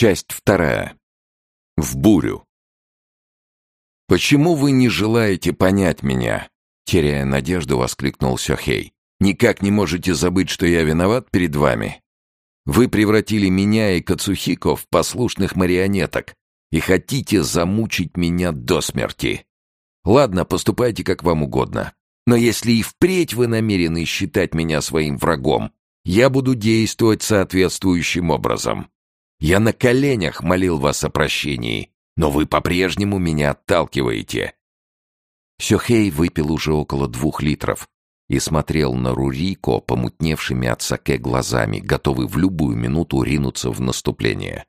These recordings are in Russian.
Часть вторая. В бурю. «Почему вы не желаете понять меня?» Теряя надежду, воскликнул Сёхей. «Никак не можете забыть, что я виноват перед вами? Вы превратили меня и Кацухико в послушных марионеток и хотите замучить меня до смерти. Ладно, поступайте как вам угодно. Но если и впредь вы намерены считать меня своим врагом, я буду действовать соответствующим образом. Я на коленях молил вас о прощении, но вы по-прежнему меня отталкиваете». Сёхей выпил уже около двух литров и смотрел на Рурико помутневшими от саке глазами, готовый в любую минуту ринуться в наступление.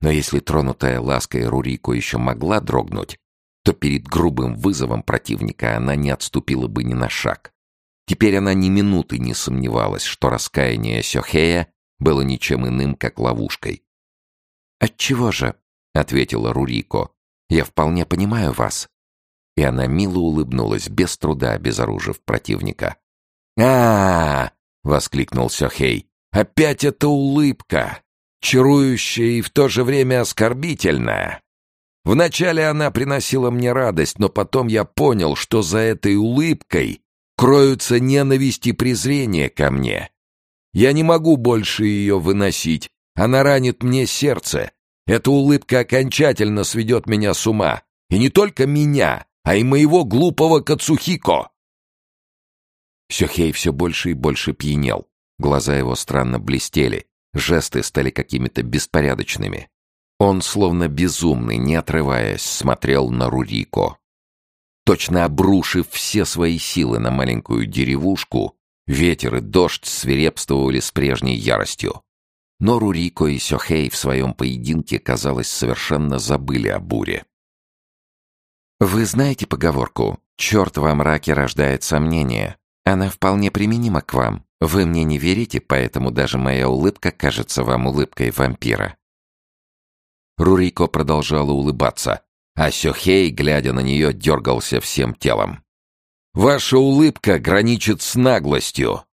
Но если тронутая лаской Рурико еще могла дрогнуть, то перед грубым вызовом противника она не отступила бы ни на шаг. Теперь она ни минуты не сомневалась, что раскаяние Сёхея было ничем иным, как ловушкой. «Отчего же?» — ответила Рурико. «Я вполне понимаю вас». И она мило улыбнулась, без труда обезоружив противника. а, -а, -а воскликнул Сёхей. «Опять эта улыбка! Чарующая и в то же время оскорбительная!» Вначале она приносила мне радость, но потом я понял, что за этой улыбкой кроются ненависть и презрение ко мне. Я не могу больше ее выносить. Она ранит мне сердце. Эта улыбка окончательно сведет меня с ума. И не только меня, а и моего глупого Кацухико. Сёхей все больше и больше пьянел. Глаза его странно блестели. Жесты стали какими-то беспорядочными. Он, словно безумный, не отрываясь, смотрел на Рурико. Точно обрушив все свои силы на маленькую деревушку, ветер и дождь свирепствовали с прежней яростью. Но Рурико и Сёхей в своем поединке, казалось, совершенно забыли о буре. «Вы знаете поговорку «Черт во мраке рождает сомнения»? Она вполне применима к вам. Вы мне не верите, поэтому даже моя улыбка кажется вам улыбкой вампира. Рурико продолжала улыбаться, а Сёхей, глядя на нее, дергался всем телом. «Ваша улыбка граничит с наглостью.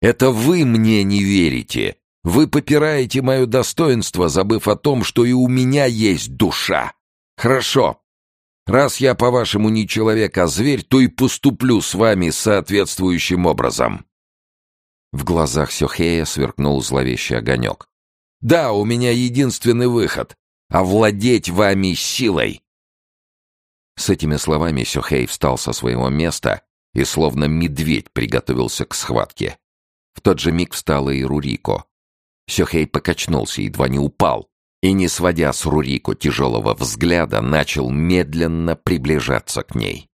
Это вы мне не верите. Вы попираете мое достоинство, забыв о том, что и у меня есть душа. Хорошо. Раз я, по-вашему, не человек, а зверь, то и поступлю с вами соответствующим образом». В глазах Сёхея сверкнул зловещий огонек. «Да, у меня единственный выход овладеть вами силой!» С этими словами Сюхей встал со своего места и, словно медведь, приготовился к схватке. В тот же миг встала и Рурико. Сюхей покачнулся, едва не упал, и, не сводя с Рурико тяжелого взгляда, начал медленно приближаться к ней.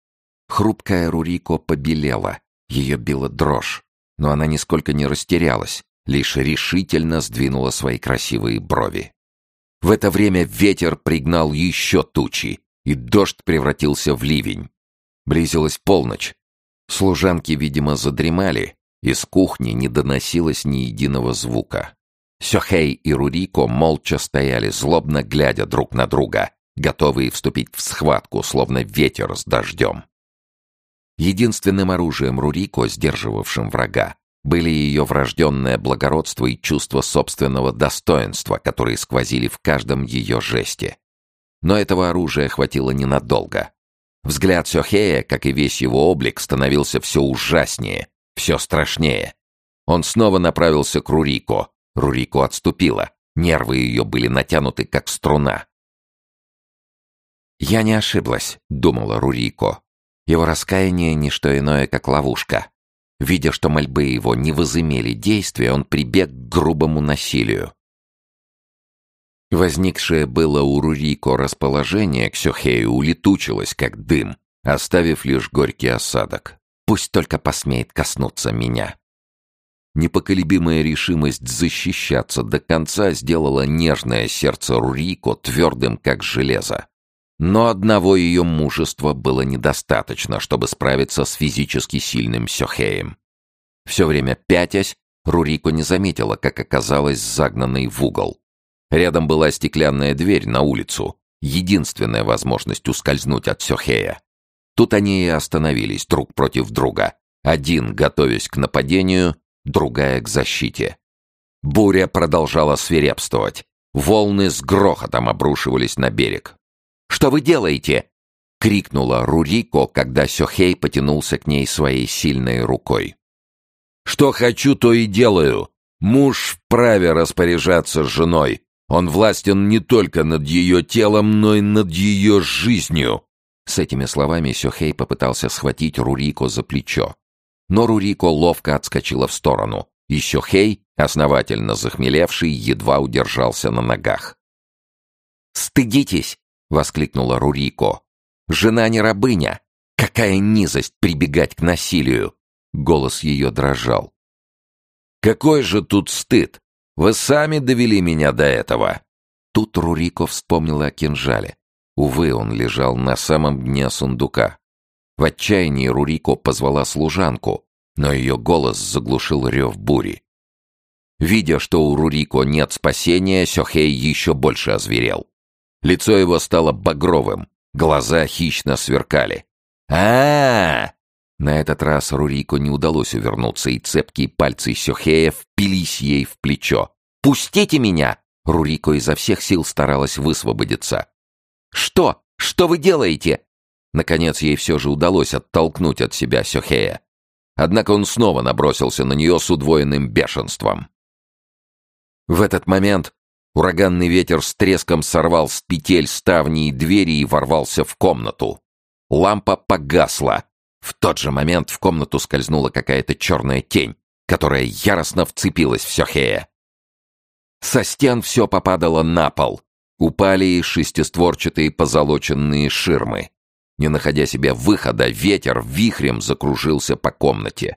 Хрупкая Рурико побелела, ее била дрожь, но она нисколько не растерялась, лишь решительно сдвинула свои красивые брови. В это время ветер пригнал еще тучи, и дождь превратился в ливень. Близилась полночь. Служанки, видимо, задремали, из кухни не доносилось ни единого звука. Сёхей и Рурико молча стояли, злобно глядя друг на друга, готовые вступить в схватку, словно ветер с дождем. Единственным оружием Рурико, сдерживавшим врага, были ее врожденное благородство и чувство собственного достоинства, которые сквозили в каждом ее жесте. Но этого оружия хватило ненадолго. Взгляд Сёхея, как и весь его облик, становился все ужаснее, все страшнее. Он снова направился к Рурико. Рурико отступила. Нервы ее были натянуты, как струна. «Я не ошиблась», — думала Рурико. «Его раскаяние — не что иное, как ловушка. Видя, что мольбы его не возымели действия, он прибег к грубому насилию. Возникшее было у Рурико расположение к Сёхею улетучилось, как дым, оставив лишь горький осадок. Пусть только посмеет коснуться меня. Непоколебимая решимость защищаться до конца сделала нежное сердце Рурико твердым, как железо. Но одного ее мужества было недостаточно, чтобы справиться с физически сильным Сёхеем. Все время пятясь, Рурико не заметила, как оказалась загнанной в угол. Рядом была стеклянная дверь на улицу, единственная возможность ускользнуть от Сёхея. Тут они и остановились друг против друга, один готовясь к нападению, другая к защите. Буря продолжала свирепствовать. Волны с грохотом обрушивались на берег. «Что вы делаете?» — крикнула Рурико, когда Сёхей потянулся к ней своей сильной рукой. «Что хочу, то и делаю. Муж вправе распоряжаться женой. Он властен не только над ее телом, но и над ее жизнью». С этими словами Сёхей попытался схватить Рурико за плечо. Но Рурико ловко отскочила в сторону, и Сёхей, основательно захмелевший, едва удержался на ногах. «Стыдитесь!» — воскликнула Рурико. «Жена не рабыня! Какая низость прибегать к насилию!» Голос ее дрожал. «Какой же тут стыд! Вы сами довели меня до этого!» Тут Рурико вспомнила о кинжале. Увы, он лежал на самом дне сундука. В отчаянии Рурико позвала служанку, но ее голос заглушил рев бури. Видя, что у Рурико нет спасения, Сёхей еще больше озверел. Лицо его стало багровым, глаза хищно сверкали. а, -а, -а На этот раз Рурико не удалось увернуться, и цепкие пальцы Сёхея впились ей в плечо. «Пустите меня!» Рурико изо всех сил старалась высвободиться. «Что? Что вы делаете?» Наконец ей все же удалось оттолкнуть от себя Сёхея. Однако он снова набросился на нее с удвоенным бешенством. В этот момент Ураганный ветер с треском сорвал с петель ставни и двери и ворвался в комнату. Лампа погасла. В тот же момент в комнату скользнула какая-то черная тень, которая яростно вцепилась в Сёхея. Со стен все попадало на пол. Упали и шестистворчатые позолоченные ширмы. Не находя себе выхода, ветер вихрем закружился по комнате.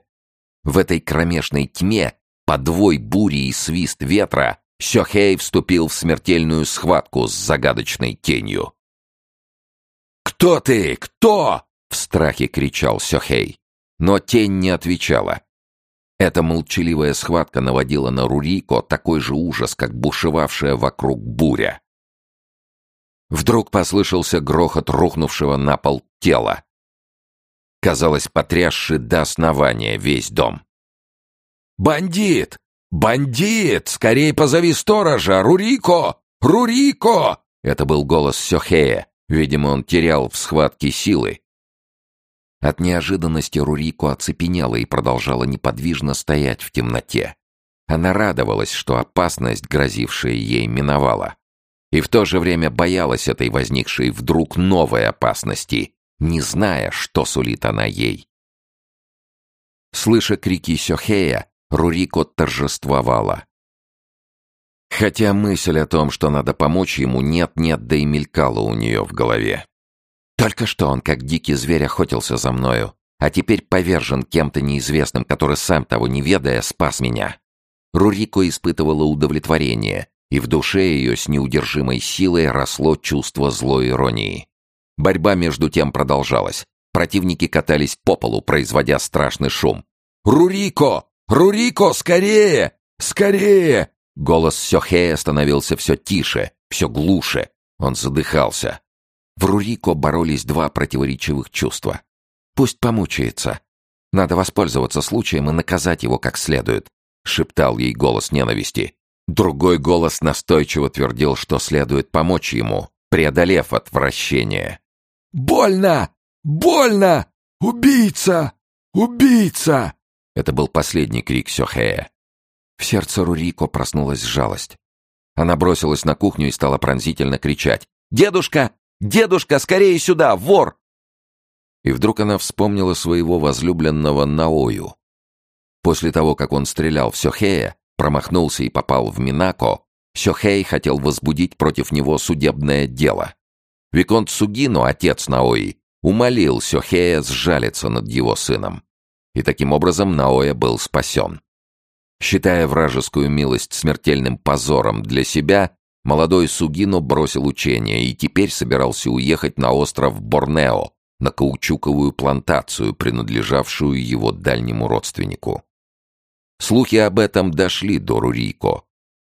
В этой кромешной тьме, подвой бури и свист ветра, Сёхей вступил в смертельную схватку с загадочной тенью. «Кто ты? Кто?» — в страхе кричал Сёхей. Но тень не отвечала. Эта молчаливая схватка наводила на Рурико такой же ужас, как бушевавшая вокруг буря. Вдруг послышался грохот рухнувшего на пол тела. Казалось, потрясший до основания весь дом. «Бандит! «Бандит! Скорей позови сторожа! Рурико! Рурико!» Это был голос Сёхея. Видимо, он терял в схватке силы. От неожиданности Рурико оцепенела и продолжала неподвижно стоять в темноте. Она радовалась, что опасность, грозившая ей, миновала. И в то же время боялась этой возникшей вдруг новой опасности, не зная, что сулит она ей. Слыша крики Сёхея, Рурико торжествовала. Хотя мысль о том, что надо помочь ему, нет-нет, да и мелькала у нее в голове. Только что он, как дикий зверь, охотился за мною, а теперь повержен кем-то неизвестным, который сам того не ведая спас меня. Рурико испытывала удовлетворение, и в душе ее с неудержимой силой росло чувство злой иронии. Борьба между тем продолжалась. Противники катались по полу, производя страшный шум. «Рурико! «Рурико, скорее! Скорее!» Голос Сёхея становился все тише, все глуше. Он задыхался. В Рурико боролись два противоречивых чувства. «Пусть помучается. Надо воспользоваться случаем и наказать его как следует», — шептал ей голос ненависти. Другой голос настойчиво твердил, что следует помочь ему, преодолев отвращение. «Больно! Больно! Убийца! Убийца!» Это был последний крик Сёхея. В сердце Рурико проснулась жалость. Она бросилась на кухню и стала пронзительно кричать. «Дедушка! Дедушка, скорее сюда! Вор!» И вдруг она вспомнила своего возлюбленного Наою. После того, как он стрелял в Сёхея, промахнулся и попал в Минако, Сёхей хотел возбудить против него судебное дело. Виконт Сугино, отец Наои, умолил Сёхея сжалиться над его сыном и таким образом Наоя был спасен. Считая вражескую милость смертельным позором для себя, молодой Сугино бросил учение и теперь собирался уехать на остров Борнео, на каучуковую плантацию, принадлежавшую его дальнему родственнику. Слухи об этом дошли до Рурико,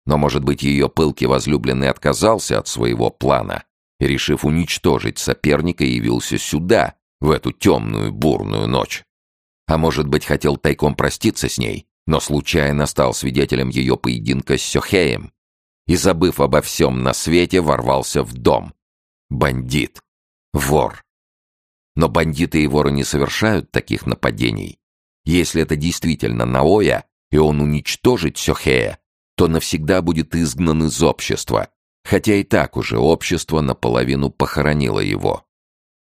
но, может быть, ее пылкий возлюбленный отказался от своего плана и, решив уничтожить соперника, явился сюда, в эту темную бурную ночь. А может быть, хотел тайком проститься с ней, но случайно стал свидетелем ее поединка с Сёхеем. И, забыв обо всем на свете, ворвался в дом. Бандит. Вор. Но бандиты и воры не совершают таких нападений. Если это действительно Наоя, и он уничтожит Сёхея, то навсегда будет изгнан из общества, хотя и так уже общество наполовину похоронило его.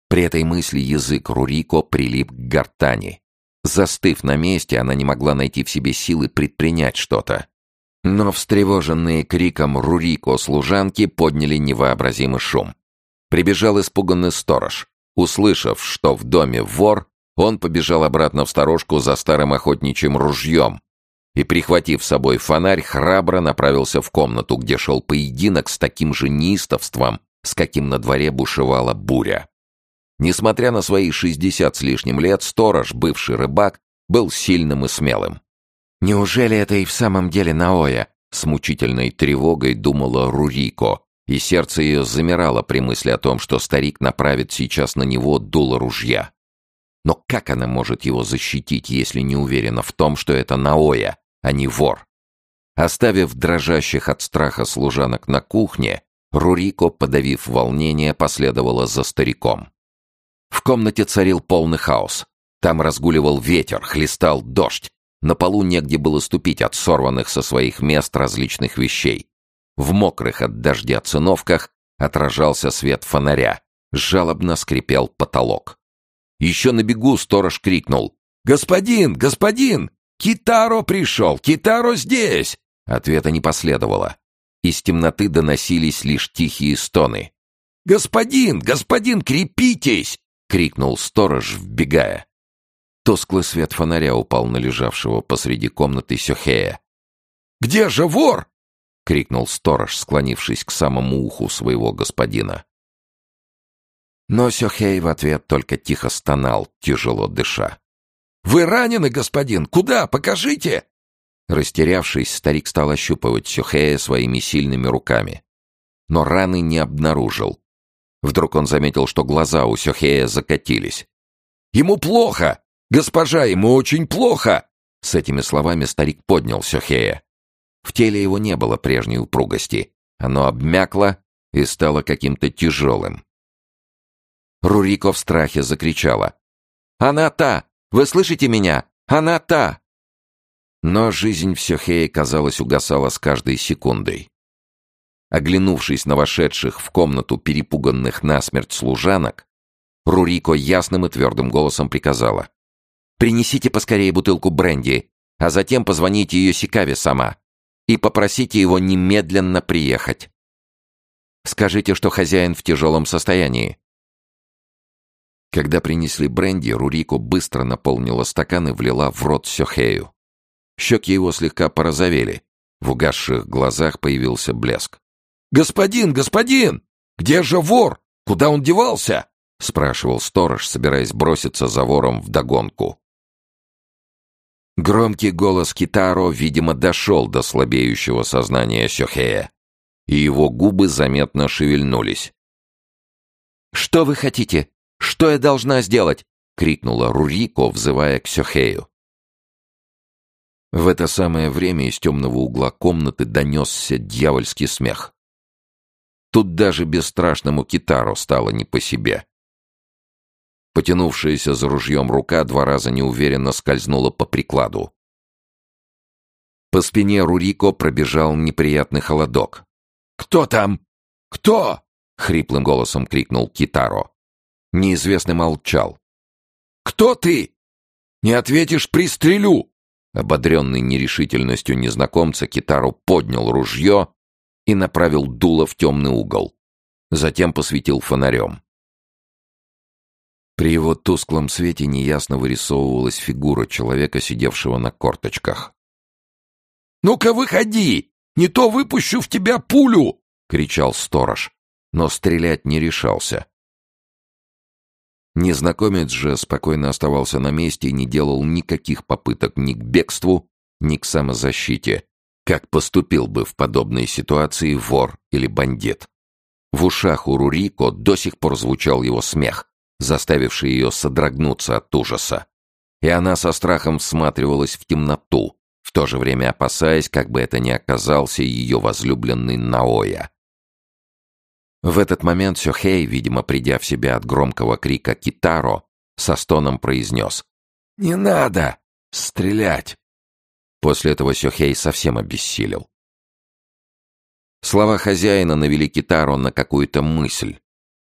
При этой мысли язык Рурико прилип к гортани. Застыв на месте, она не могла найти в себе силы предпринять что-то. Но встревоженные криком Рурико служанки подняли невообразимый шум. Прибежал испуганный сторож. Услышав, что в доме вор, он побежал обратно в сторожку за старым охотничьим ружьем и, прихватив с собой фонарь, храбро направился в комнату, где шел поединок с таким же неистовством, с каким на дворе бушевала буря. Несмотря на свои шестьдесят с лишним лет, сторож, бывший рыбак, был сильным и смелым. «Неужели это и в самом деле Наоя?» С мучительной тревогой думала Рурико, и сердце ее замирало при мысли о том, что старик направит сейчас на него дуло ружья. Но как она может его защитить, если не уверена в том, что это Наоя, а не вор? Оставив дрожащих от страха служанок на кухне, Рурико, подавив волнение, последовала за стариком. В комнате царил полный хаос. Там разгуливал ветер, хлестал дождь, на полу негде было ступить от сорванных со своих мест различных вещей. В мокрых от дождя циновках отражался свет фонаря. Жалобно скрипел потолок. Еще на бегу сторож крикнул. «Господин! Господин! Китаро пришел! Китаро здесь!» Ответа не последовало. Из темноты доносились лишь тихие стоны. «Господин! Господин, крепитесь!» — крикнул сторож, вбегая. Тусклый свет фонаря упал на лежавшего посреди комнаты Сёхея. «Где же вор?» — крикнул сторож, склонившись к самому уху своего господина. Но Сёхей в ответ только тихо стонал, тяжело дыша. «Вы ранены, господин! Куда? Покажите!» Растерявшись, старик стал ощупывать Сёхея своими сильными руками. Но раны не обнаружил. Вдруг он заметил, что глаза у Сёхея закатились. «Ему плохо! «Госпожа, ему очень плохо!» С этими словами старик поднял Сёхея. В теле его не было прежней упругости. Оно обмякло и стало каким-то тяжелым. Рурико в страхе закричала. «Она та! Вы слышите меня? Она та!» Но жизнь в Сёхее, казалось, угасала с каждой секундой. Оглянувшись на вошедших в комнату перепуганных насмерть служанок, Рурико ясным и твердым голосом приказала. Принесите поскорее бутылку бренди, а затем позвоните ее Сикаве сама и попросите его немедленно приехать. Скажите, что хозяин в тяжелом состоянии». Когда принесли бренди, Рурико быстро наполнила стакан и влила в рот Сёхею. Щеки его слегка порозовели. В угасших глазах появился блеск. «Господин, господин! Где же вор? Куда он девался?» — спрашивал сторож, собираясь броситься за вором вдогонку. Громкий голос Китаро, видимо, дошел до слабеющего сознания Сёхея, и его губы заметно шевельнулись. «Что вы хотите? Что я должна сделать?» — крикнула Рурико, взывая к Сёхею. В это самое время из темного угла комнаты донесся дьявольский смех. Тут даже бесстрашному Китаро стало не по себе. Потянувшаяся за ружьем рука два раза неуверенно скользнула по прикладу. По спине Рурико пробежал неприятный холодок. «Кто там? Кто?» — хриплым голосом крикнул Китаро. Неизвестный молчал. «Кто ты? Не ответишь, пристрелю!» Ободренный нерешительностью незнакомца, Китаро поднял ружье и направил дуло в темный угол. Затем посветил фонарем. При его тусклом свете неясно вырисовывалась фигура человека, сидевшего на корточках. «Ну-ка, выходи! Не то выпущу в тебя пулю!» — кричал сторож, но стрелять не решался. Незнакомец же спокойно оставался на месте и не делал никаких попыток ни к бегству, ни к самозащите, как поступил бы в подобной ситуации вор или бандит. В ушах у Рурико до сих пор звучал его смех, заставивший ее содрогнуться от ужаса. И она со страхом всматривалась в темноту, в то же время опасаясь, как бы это ни оказался ее возлюбленный Наоя. В этот момент Сёхей, видимо, придя в себя от громкого крика «Китаро», со стоном произнес «Не надо стрелять!» После этого Сёхей совсем обессилел. Слова хозяина навели Китаро на какую-то мысль.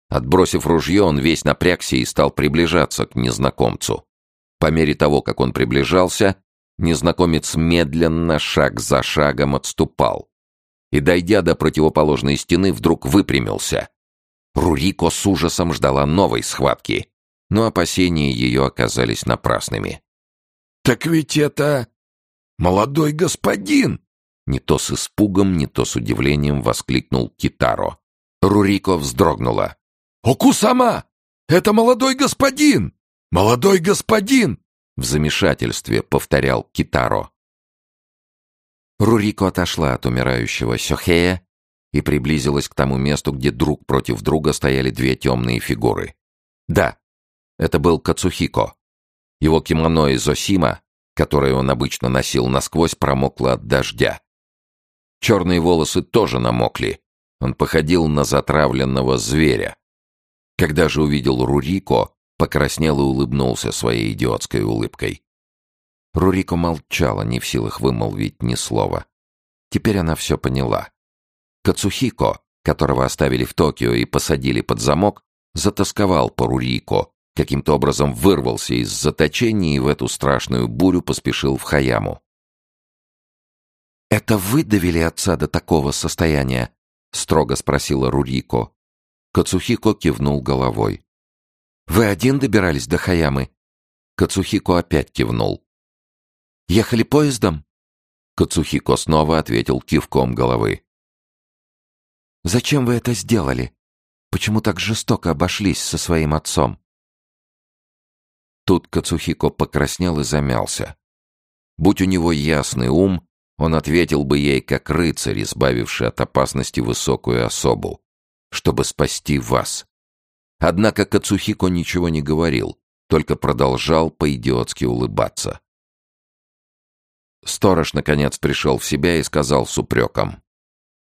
Отбросив ружье, он весь напрягся и стал приближаться к незнакомцу. По мере того, как он приближался, незнакомец медленно, шаг за шагом отступал и, дойдя до противоположной стены, вдруг выпрямился. Рурико с ужасом ждала новой схватки, но опасения ее оказались напрасными. «Так ведь это молодой господин!» Не то с испугом, не то с удивлением воскликнул Китаро. Рурико вздрогнула. «Окусама! Это молодой господин! Молодой господин!» В замешательстве повторял Китаро. Рурико отошла от умирающего Сёхея и приблизилась к тому месту, где друг против друга стояли две темные фигуры. Да, это был Кацухико. Его кимоно из Осима, которое он обычно носил насквозь, промокло от дождя. Черные волосы тоже намокли. Он походил на затравленного зверя. Когда же увидел Рурико, покраснел и улыбнулся своей идиотской улыбкой. Рурико молчала, не в силах вымолвить ни слова. Теперь она все поняла. Кацухико, которого оставили в Токио и посадили под замок, затасковал по Рурико, каким-то образом вырвался из заточения и в эту страшную бурю поспешил в Хаяму. «Это вы довели отца до такого состояния?» — строго спросила Рурико. Кацухико кивнул головой. «Вы один добирались до Хаямы?» Кацухико опять кивнул. Ехали поездом?» Кацухико снова ответил кивком головы. «Зачем вы это сделали? Почему так жестоко обошлись со своим отцом?» Тут Кацухико покраснел и замялся. Будь у него ясный ум, он ответил бы ей, как рыцарь, избавивший от опасности высокую особу, чтобы спасти вас. Однако Кацухико ничего не говорил, только продолжал по-идиотски улыбаться. Сторож, наконец, пришел в себя и сказал с упреком.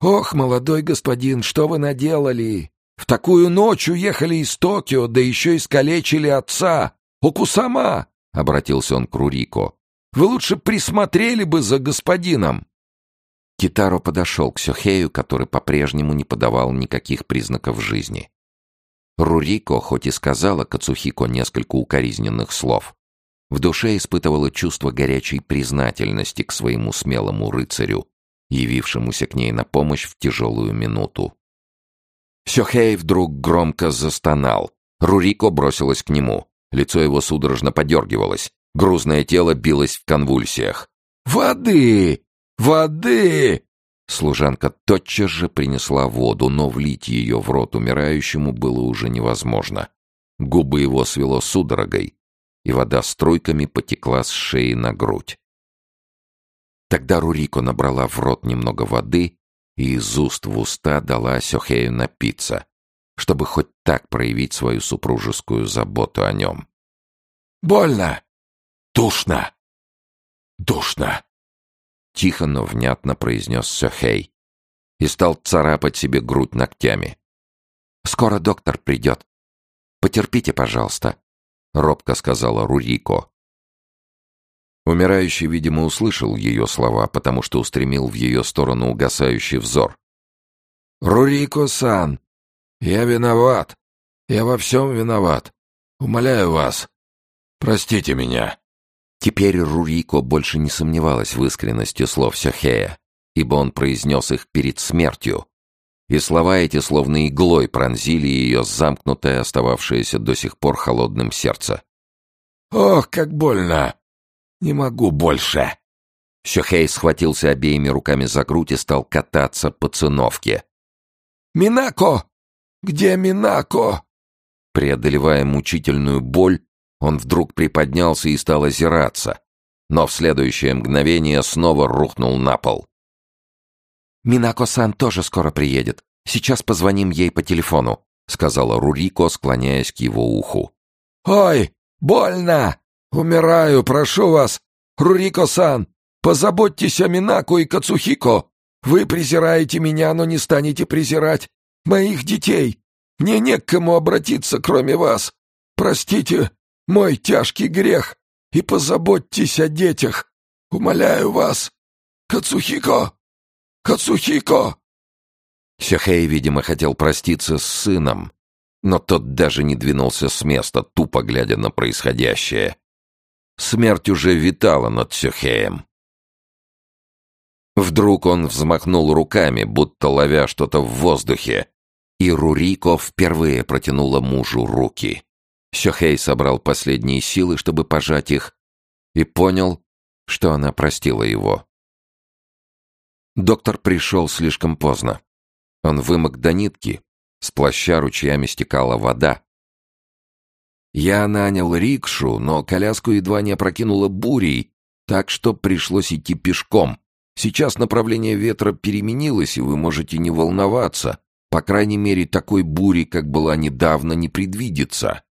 «Ох, молодой господин, что вы наделали? В такую ночь уехали из Токио, да еще искалечили отца. Окусама!» — обратился он к Рурико. «Вы лучше присмотрели бы за господином!» Китаро подошел к Сёхею, который по-прежнему не подавал никаких признаков жизни. Рурико хоть и сказала Кацухико несколько укоризненных слов, в душе испытывала чувство горячей признательности к своему смелому рыцарю, явившемуся к ней на помощь в тяжелую минуту. Сёхей вдруг громко застонал. Рурико бросилась к нему. Лицо его судорожно подергивалось. Грузное тело билось в конвульсиях. «Воды! Воды!» Служанка тотчас же принесла воду, но влить ее в рот умирающему было уже невозможно. Губы его свело судорогой, и вода струйками потекла с шеи на грудь. Тогда Рурико набрала в рот немного воды и из уст в уста дала Сёхею напиться, чтобы хоть так проявить свою супружескую заботу о нем. «Больно! Душно! Душно!» Тихо, но внятно произнес Сёхей и стал царапать себе грудь ногтями. «Скоро доктор придет. Потерпите, пожалуйста. — робко сказала Рурико. Умирающий, видимо, услышал ее слова, потому что устремил в ее сторону угасающий взор. «Рурико-сан, я виноват. Я во всем виноват. Умоляю вас, простите меня». Теперь Рурико больше не сомневалась в искренности слов Сёхея, ибо он произнес их перед смертью, и слова эти словно иглой пронзили ее замкнутое, остававшееся до сих пор холодным сердце. «Ох, как больно! Не могу больше!» Сюхей схватился обеими руками за грудь и стал кататься по циновке. «Минако! Где Минако?» Преодолевая мучительную боль, он вдруг приподнялся и стал озираться, но в следующее мгновение снова рухнул на пол. «Минако-сан тоже скоро приедет. Сейчас позвоним ей по телефону», — сказала Рурико, склоняясь к его уху. «Ой, больно! Умираю, прошу вас! Рурико-сан, Позаботьтесь о Минаку и Кацухико! Вы презираете меня, но не станете презирать моих детей! Мне не к кому обратиться, кроме вас! Простите мой тяжкий грех и позаботьтесь о детях! Умоляю вас! Кацухико! Кацухико!» Сёхэй, видимо, хотел проститься с сыном, но тот даже не двинулся с места, тупо глядя на происходящее. Смерть уже витала над Сёхеем. Вдруг он взмахнул руками, будто ловя что-то в воздухе, и Рурико впервые протянула мужу руки. Сёхей собрал последние силы, чтобы пожать их, и понял, что она простила его. Доктор пришел слишком поздно. Он вымок до нитки, с плаща ручьями стекала вода. Я нанял рикшу, но коляску едва не опрокинула бурей, так что пришлось идти пешком. Сейчас направление ветра переменилось, и вы можете не волноваться. По крайней мере, такой бури, как была недавно, не предвидится.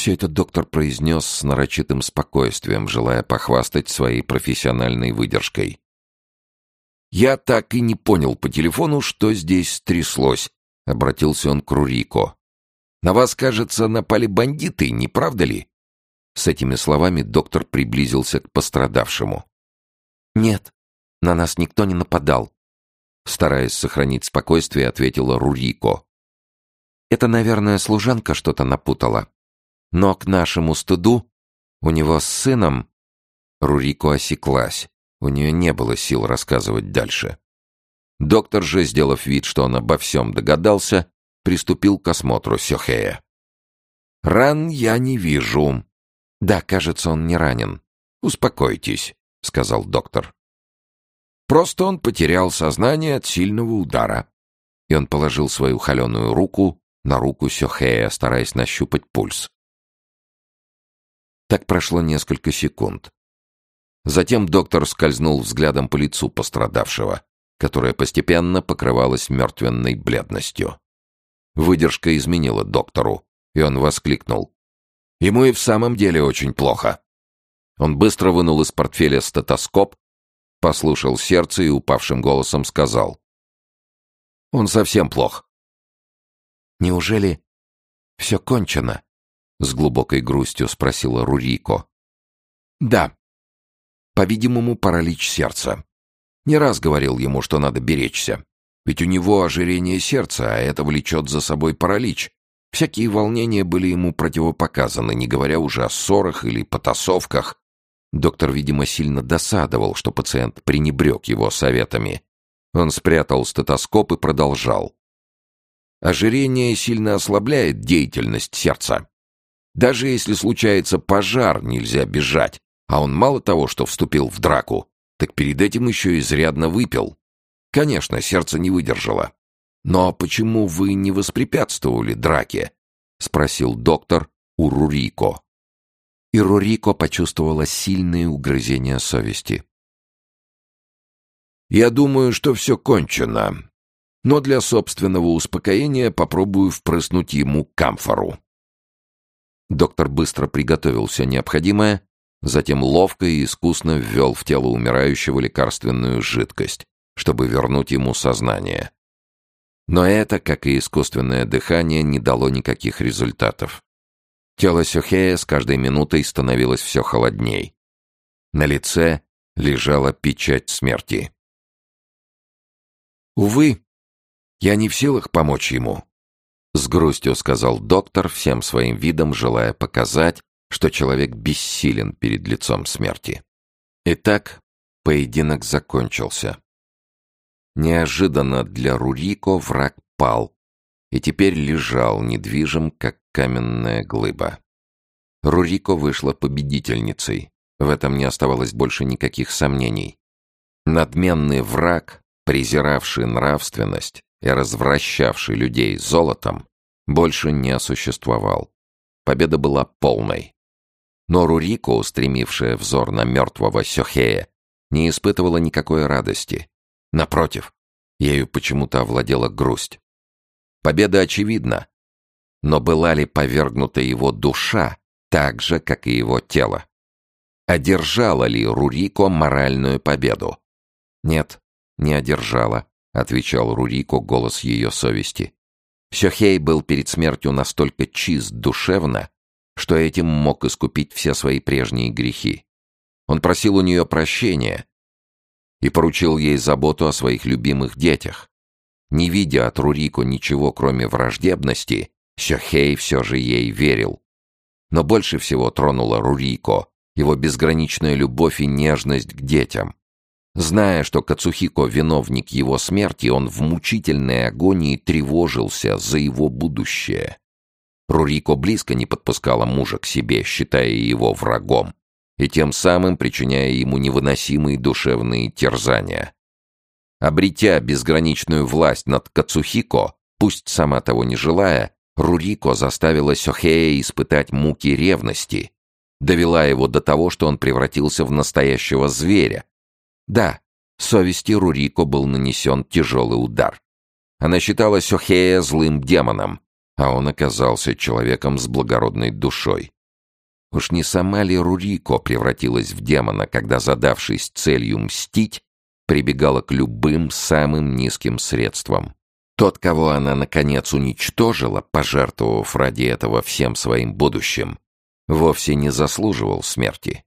Все это доктор произнес с нарочитым спокойствием, желая похвастать своей профессиональной выдержкой. «Я так и не понял по телефону, что здесь стряслось», — обратился он к Рурико. «На вас, кажется, напали бандиты, не правда ли?» С этими словами доктор приблизился к пострадавшему. «Нет, на нас никто не нападал», — стараясь сохранить спокойствие, ответила Рурико. «Это, наверное, служанка что-то напутала. Но к нашему стыду у него с сыном...» Рурико осеклась. У нее не было сил рассказывать дальше. Доктор же, сделав вид, что он обо всем догадался, приступил к осмотру Сёхея. «Ран я не вижу». «Да, кажется, он не ранен. Успокойтесь», — сказал доктор. «Просто он потерял сознание от сильного удара». И он положил свою холеную руку на руку Сёхея, стараясь нащупать пульс. Так прошло несколько секунд. Затем доктор скользнул взглядом по лицу пострадавшего, которое постепенно покрывалось мертвенной бледностью. Выдержка изменила доктору, и он воскликнул. «Ему и в самом деле очень плохо». Он быстро вынул из портфеля стетоскоп, послушал сердце и упавшим голосом сказал. «Он совсем плох». «Неужели все кончено?» — с глубокой грустью спросила Рурико. «Да», по-видимому, паралич сердца. Не раз говорил ему, что надо беречься. Ведь у него ожирение сердца, а это влечет за собой паралич. Всякие волнения были ему противопоказаны, не говоря уже о ссорах или потасовках. Доктор, видимо, сильно досадовал, что пациент пренебрег его советами. Он спрятал стетоскоп и продолжал. Ожирение сильно ослабляет деятельность сердца. Даже если случается пожар, нельзя бежать. А он мало того, что вступил в драку, так перед этим еще изрядно выпил. Конечно, сердце не выдержало. «Но почему вы не воспрепятствовали драке?» — спросил доктор у Рурико. И Рурико почувствовала сильные угрызения совести. «Я думаю, что все кончено, но для собственного успокоения попробую впрыснуть ему камфору». Доктор быстро приготовил все необходимое Затем ловко и искусно ввел в тело умирающего лекарственную жидкость, чтобы вернуть ему сознание. Но это, как и искусственное дыхание, не дало никаких результатов. Тело Сюхея с каждой минутой становилось все холодней. На лице лежала печать смерти. «Увы, я не в силах помочь ему», — с грустью сказал доктор, всем своим видом желая показать, что человек бессилен перед лицом смерти. Итак, поединок закончился. Неожиданно для Рурико враг пал и теперь лежал недвижим, как каменная глыба. Рурико вышла победительницей. В этом не оставалось больше никаких сомнений. Надменный враг, презиравший нравственность и развращавший людей золотом, больше не существовал. Победа была полной. Но Рурико, устремившая взор на мертвого Сёхея, не испытывала никакой радости. Напротив, ею почему-то овладела грусть. Победа очевидна, но была ли повергнута его душа так же, как и его тело? одержала ли Рурико моральную победу? «Нет, не одержала», — отвечал Рурико голос ее совести. Сёхей был перед смертью настолько чист душевно, что этим мог искупить все свои прежние грехи. Он просил у нее прощения и поручил ей заботу о своих любимых детях. Не видя от Рурико ничего, кроме враждебности, Сёхей все же ей верил. Но больше всего тронула Рурико его безграничная любовь и нежность к детям. Зная, что Кацухико виновник его смерти, он в мучительной агонии тревожился за его будущее. Рурико близко не подпускала мужа к себе, считая его врагом, и тем самым причиняя ему невыносимые душевные терзания. Обретя безграничную власть над Кацухико, пусть сама того не желая, Рурико заставила Сёхея испытать муки ревности, довела его до того, что он превратился в настоящего зверя. Да, совести Рурико был нанесен тяжелый удар. Она считала Сёхея злым демоном, а он оказался человеком с благородной душой. Уж не сама ли Рурико превратилась в демона, когда, задавшись целью мстить, прибегала к любым самым низким средствам? Тот, кого она, наконец, уничтожила, пожертвовав ради этого всем своим будущим, вовсе не заслуживал смерти.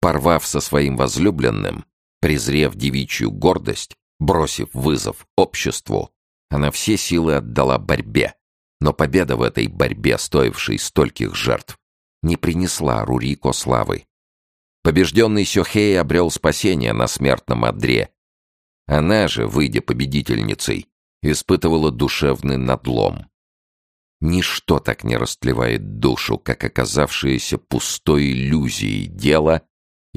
Порвав со своим возлюбленным, презрев девичью гордость, бросив вызов обществу, она все силы отдала борьбе. Но победа в этой борьбе, стоившей стольких жертв, не принесла Рурико славы. Побежденный Сёхей обрел спасение на смертном одре. Она же, выйдя победительницей, испытывала душевный надлом. Ничто так не растлевает душу, как оказавшееся пустой иллюзией дело,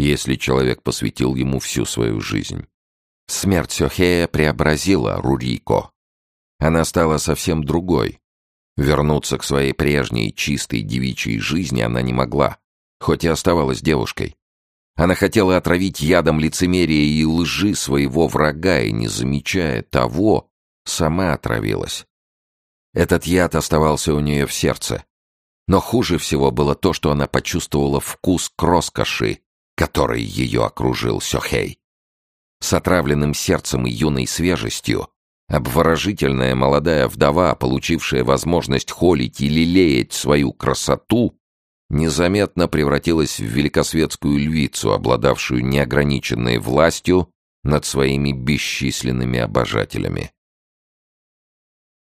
если человек посвятил ему всю свою жизнь. Смерть Сёхея преобразила Рурико. Она стала совсем другой. Вернуться к своей прежней чистой девичьей жизни она не могла, хоть и оставалась девушкой. Она хотела отравить ядом лицемерия и лжи своего врага, и, не замечая того, сама отравилась. Этот яд оставался у нее в сердце. Но хуже всего было то, что она почувствовала вкус к роскоши, который ее окружил Сёхей. С отравленным сердцем и юной свежестью, обворожительная молодая вдова, получившая возможность холить и лелеять свою красоту, незаметно превратилась в великосветскую львицу, обладавшую неограниченной властью над своими бесчисленными обожателями.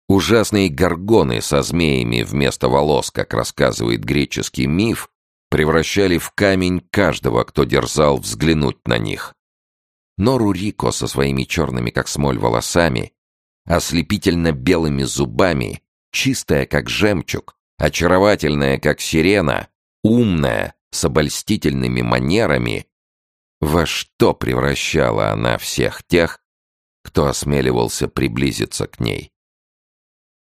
Ужасные горгоны со змеями вместо волос, как рассказывает греческий миф, превращали в камень каждого, кто дерзал взглянуть на них. Но Рурико со своими черными, как смоль, волосами, ослепительно белыми зубами, чистая, как жемчуг, очаровательная, как сирена, умная, с обольстительными манерами, во что превращала она всех тех, кто осмеливался приблизиться к ней.